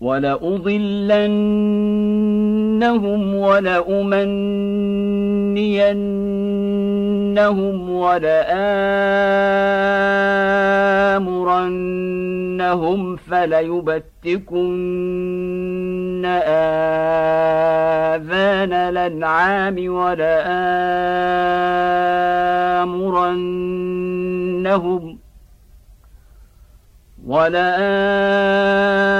ولأضلنهم ولأمنينهم ولآمرنهم فليبتكن آذان الأنعام ولآمرنهم ولآمرنهم